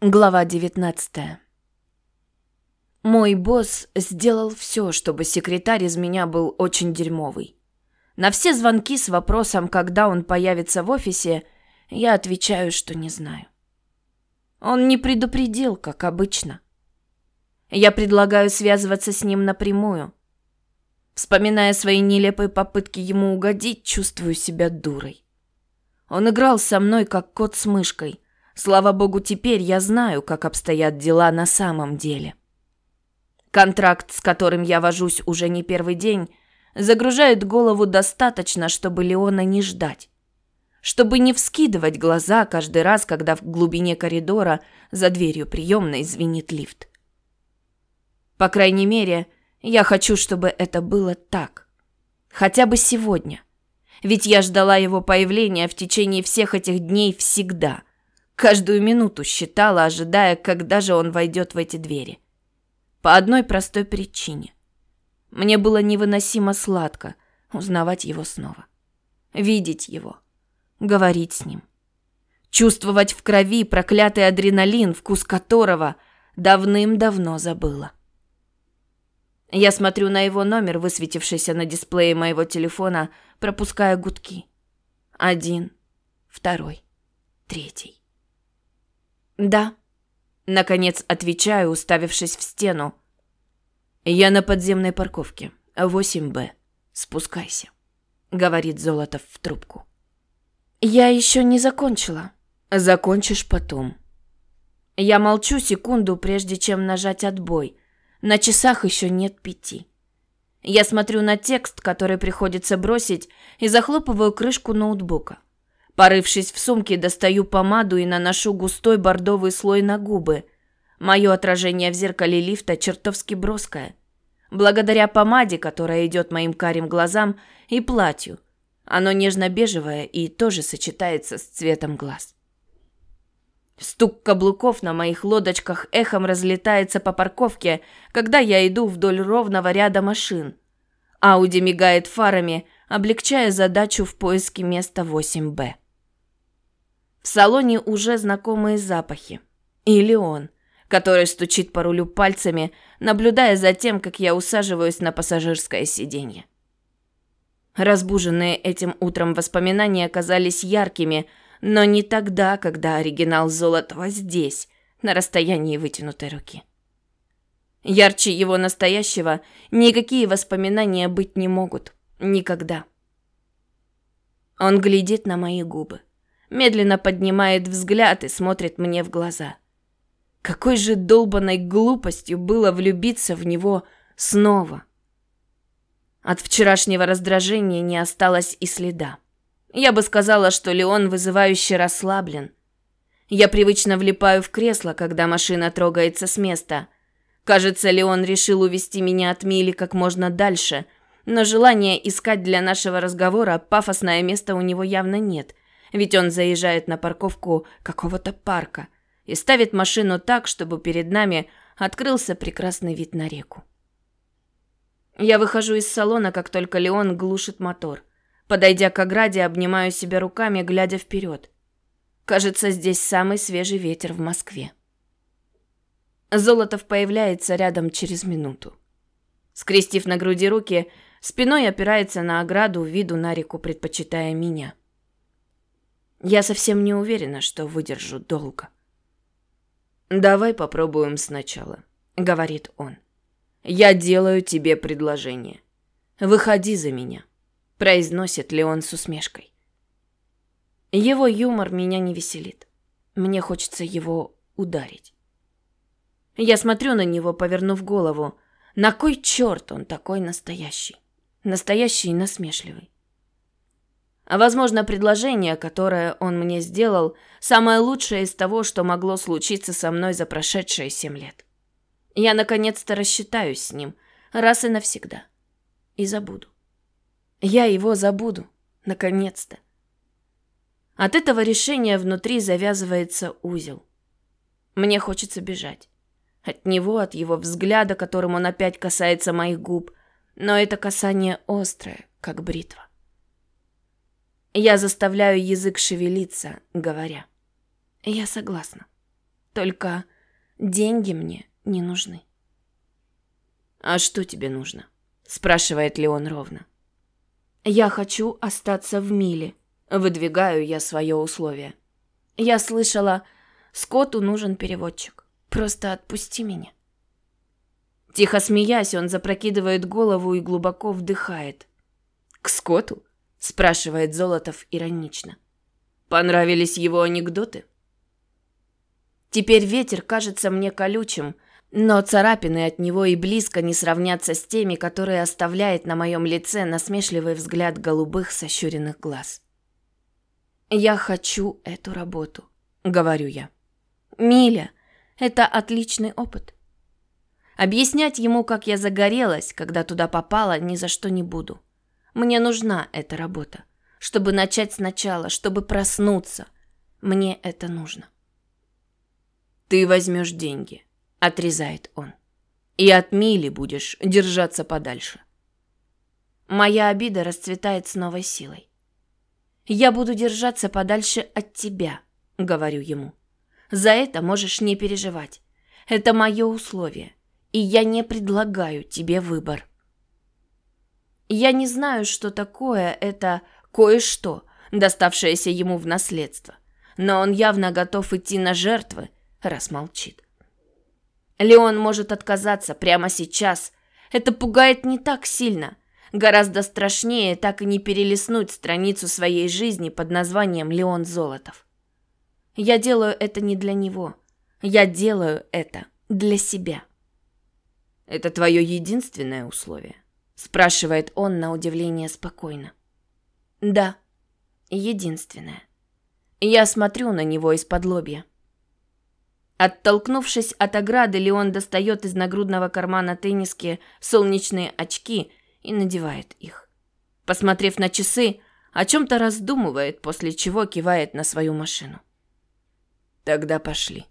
Глава 19 Мой босс сделал все, чтобы секретарь из меня был очень дерьмовый. На все звонки с вопросом, когда он появится в офисе, я отвечаю, что не знаю. Он не предупредил, как обычно. Я предлагаю связываться с ним напрямую. Вспоминая свои нелепые попытки ему угодить, чувствую себя дурой. Он играл со мной, как кот с мышкой – Слава богу, теперь я знаю, как обстоят дела на самом деле. Контракт, с которым я вожусь уже не первый день, загружает голову достаточно, чтобы Леона не ждать. Чтобы не вскидывать глаза каждый раз, когда в глубине коридора за дверью приемной звенит лифт. По крайней мере, я хочу, чтобы это было так. Хотя бы сегодня. Ведь я ждала его появления в течение всех этих дней всегда – Каждую минуту считала, ожидая, когда же он войдет в эти двери. По одной простой причине. Мне было невыносимо сладко узнавать его снова. Видеть его. Говорить с ним. Чувствовать в крови проклятый адреналин, вкус которого давным-давно забыла. Я смотрю на его номер, высветившийся на дисплее моего телефона, пропуская гудки. Один, второй, третий. «Да». Наконец отвечаю, уставившись в стену. «Я на подземной парковке. 8Б. Спускайся», — говорит Золотов в трубку. «Я еще не закончила». «Закончишь потом». Я молчу секунду, прежде чем нажать отбой. На часах еще нет пяти. Я смотрю на текст, который приходится бросить, и захлопываю крышку ноутбука. Порывшись в сумке, достаю помаду и наношу густой бордовый слой на губы. Мое отражение в зеркале лифта чертовски броское. Благодаря помаде, которая идет моим карим глазам, и платью. Оно нежно-бежевое и тоже сочетается с цветом глаз. Стук каблуков на моих лодочках эхом разлетается по парковке, когда я иду вдоль ровного ряда машин. Ауди мигает фарами, облегчая задачу в поиске места 8Б. В салоне уже знакомые запахи. Или он, который стучит по рулю пальцами, наблюдая за тем, как я усаживаюсь на пассажирское сиденье. Разбуженные этим утром воспоминания оказались яркими, но не тогда, когда оригинал Золотого здесь, на расстоянии вытянутой руки. Ярче его настоящего никакие воспоминания быть не могут. Никогда. Он глядит на мои губы медленно поднимает взгляд и смотрит мне в глаза. Какой же долбанной глупостью было влюбиться в него снова. От вчерашнего раздражения не осталось и следа. Я бы сказала, что Леон вызывающе расслаблен. Я привычно влипаю в кресло, когда машина трогается с места. Кажется, Леон решил увести меня от Мили как можно дальше, но желания искать для нашего разговора пафосное место у него явно нет – ведь он заезжает на парковку какого-то парка и ставит машину так, чтобы перед нами открылся прекрасный вид на реку. Я выхожу из салона, как только Леон глушит мотор. Подойдя к ограде, обнимаю себя руками, глядя вперед. Кажется, здесь самый свежий ветер в Москве. Золотов появляется рядом через минуту. Скрестив на груди руки, спиной опирается на ограду, виду на реку, предпочитая меня. Я совсем не уверена, что выдержу долго. «Давай попробуем сначала», — говорит он. «Я делаю тебе предложение. Выходи за меня», — произносит Леон с усмешкой. Его юмор меня не веселит. Мне хочется его ударить. Я смотрю на него, повернув голову. На кой черт он такой настоящий? Настоящий и насмешливый. А возможно, предложение, которое он мне сделал, самое лучшее из того, что могло случиться со мной за прошедшие семь лет. Я наконец-то рассчитаюсь с ним раз и навсегда. И забуду. Я его забуду, наконец-то. От этого решения внутри завязывается узел. Мне хочется бежать. От него, от его взгляда, которым он опять касается моих губ. Но это касание острое, как бритва. Я заставляю язык шевелиться, говоря. Я согласна. Только деньги мне не нужны. «А что тебе нужно?» – спрашивает Леон ровно. «Я хочу остаться в Миле», – выдвигаю я свое условие. «Я слышала, Скотту нужен переводчик. Просто отпусти меня». Тихо смеясь, он запрокидывает голову и глубоко вдыхает. «К Скотту?» – спрашивает Золотов иронично. «Понравились его анекдоты?» Теперь ветер кажется мне колючим, но царапины от него и близко не сравнятся с теми, которые оставляет на моем лице насмешливый взгляд голубых сощуренных глаз. «Я хочу эту работу», — говорю я. «Миля, это отличный опыт. Объяснять ему, как я загорелась, когда туда попала, ни за что не буду. Мне нужна эта работа, чтобы начать сначала, чтобы проснуться. Мне это нужно». «Ты возьмешь деньги», — отрезает он. «И от Мили будешь держаться подальше». Моя обида расцветает с новой силой. «Я буду держаться подальше от тебя», — говорю ему. «За это можешь не переживать. Это мое условие, и я не предлагаю тебе выбор». Я не знаю, что такое это кое-что, доставшееся ему в наследство, но он явно готов идти на жертвы, раз молчит. Леон может отказаться прямо сейчас. Это пугает не так сильно. Гораздо страшнее так и не перелистнуть страницу своей жизни под названием Леон Золотов. Я делаю это не для него. Я делаю это для себя. «Это твое единственное условие?» Спрашивает он на удивление спокойно. «Да, единственное». Я смотрю на него из-под лобья. Оттолкнувшись от ограды, Леон достает из нагрудного кармана тенниски солнечные очки и надевает их. Посмотрев на часы, о чем-то раздумывает, после чего кивает на свою машину. «Тогда пошли».